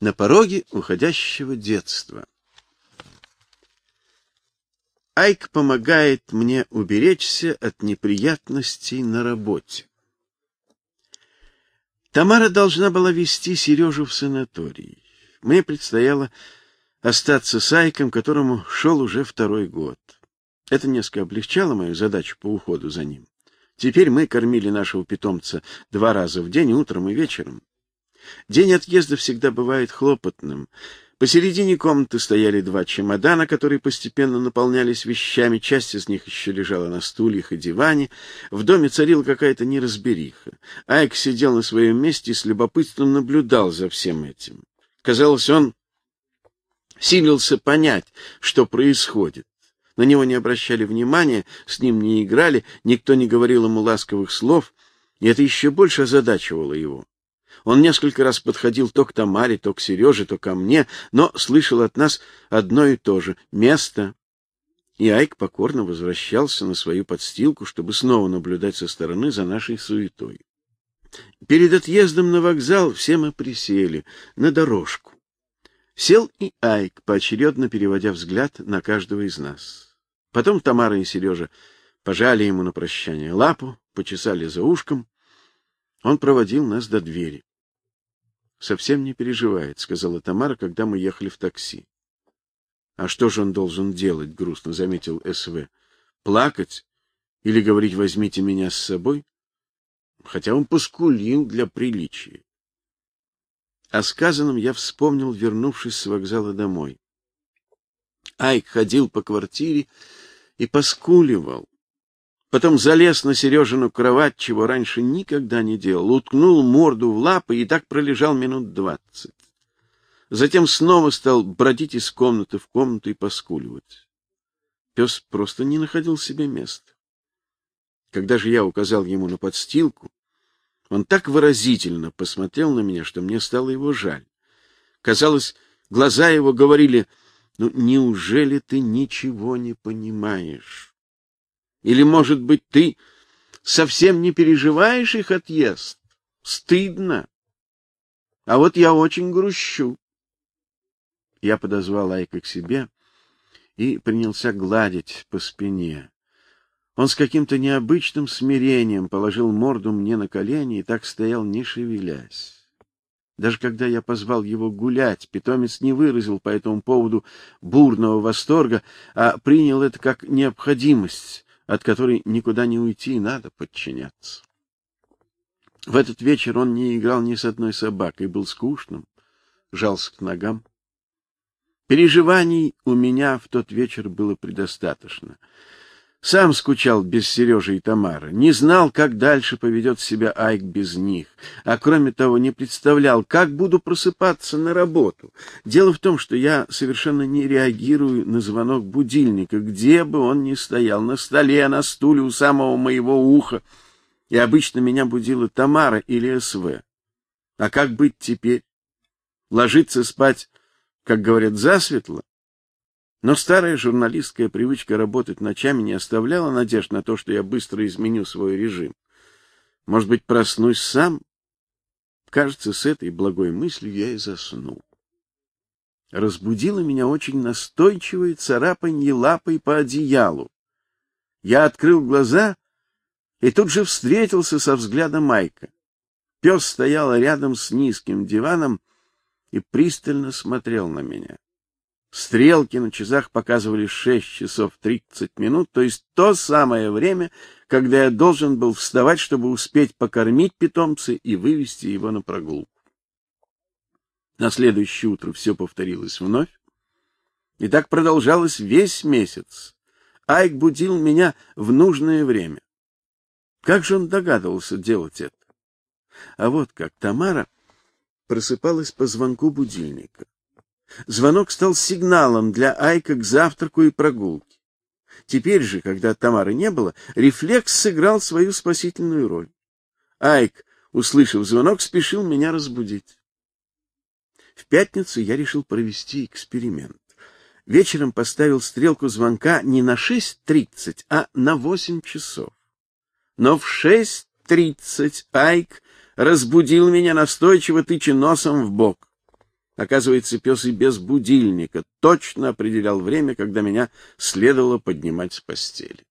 на пороге уходящего детства. Айк помогает мне уберечься от неприятностей на работе. Тамара должна была вести Сережу в санаторий. Мне предстояло остаться с Айком, которому шел уже второй год. Это несколько облегчало мою задачу по уходу за ним. Теперь мы кормили нашего питомца два раза в день, утром и вечером. День отъезда всегда бывает хлопотным. Посередине комнаты стояли два чемодана, которые постепенно наполнялись вещами, часть из них еще лежала на стульях и диване. В доме царила какая-то неразбериха. Айк сидел на своем месте и с любопытством наблюдал за всем этим. Казалось, он силился понять, что происходит. На него не обращали внимания, с ним не играли, никто не говорил ему ласковых слов, и это еще больше озадачивало его. Он несколько раз подходил то к Тамаре, то к Сереже, то ко мне, но слышал от нас одно и то же — место. И Айк покорно возвращался на свою подстилку, чтобы снова наблюдать со стороны за нашей суетой. Перед отъездом на вокзал все мы присели на дорожку. Сел и Айк, поочередно переводя взгляд на каждого из нас. Потом Тамара и Сережа пожали ему на прощание лапу, почесали за ушком. Он проводил нас до двери. Совсем не переживает, сказала Тамара, когда мы ехали в такси. А что же он должен делать, грустно заметил СВ. Плакать или говорить: "Возьмите меня с собой"? Хотя он поскулил для приличия. О сказанном я вспомнил, вернувшись с вокзала домой. Айк ходил по квартире и поскуливал. Потом залез на Сережину кровать, чего раньше никогда не делал, уткнул морду в лапы и так пролежал минут двадцать. Затем снова стал бродить из комнаты в комнату и поскуливать. Пес просто не находил себе места. Когда же я указал ему на подстилку, он так выразительно посмотрел на меня, что мне стало его жаль. Казалось, глаза его говорили: "Ну неужели ты ничего не понимаешь? Или, может быть, ты совсем не переживаешь их отъезд? Стыдно. А вот я очень грущу". Я подозвал Айка к себе и принялся гладить по спине. Он с каким-то необычным смирением положил морду мне на колени и так стоял, не шевелясь. Даже когда я позвал его гулять, питомец не выразил по этому поводу бурного восторга, а принял это как необходимость, от которой никуда не уйти, надо подчиняться. В этот вечер он не играл ни с одной собакой, был скучным, жался к ногам. Переживаний у меня в тот вечер было предостаточно. Сам скучал без Сережи и Тамары, не знал, как дальше поведет себя Айк без них, а кроме того не представлял, как буду просыпаться на работу. Дело в том, что я совершенно не реагирую на звонок будильника, где бы он ни стоял, на столе, на стуле у самого моего уха. И обычно меня будила Тамара или СВ. А как быть теперь? Ложиться спать, как говорят, засветло? Но старая журналистская привычка работать ночами не оставляла надежд на то, что я быстро изменю свой режим. Может быть, проснусь сам? Кажется, с этой благой мыслью я и заснул. Разбудило меня очень настойчивое царапанье лапой по одеялу. Я открыл глаза и тут же встретился со взглядом Майка. Пес стоял рядом с низким диваном и пристально смотрел на меня. Стрелки на часах показывали шесть часов тридцать минут, то есть то самое время, когда я должен был вставать, чтобы успеть покормить питомца и вывести его на прогулку. На следующее утро все повторилось вновь. И так продолжалось весь месяц. Айк будил меня в нужное время. Как же он догадывался делать это? А вот как Тамара просыпалась по звонку будильника. Звонок стал сигналом для Айка к завтраку и прогулке. Теперь же, когда Тамары не было, рефлекс сыграл свою спасительную роль. Айк, услышав звонок, спешил меня разбудить. В пятницу я решил провести эксперимент. Вечером поставил стрелку звонка не на 6:30, а на 8 часов. Но в 6:30 Айк разбудил меня настойчиво тыча носом в бок. Оказывается, пес и без будильника точно определял время, когда меня следовало поднимать с постели.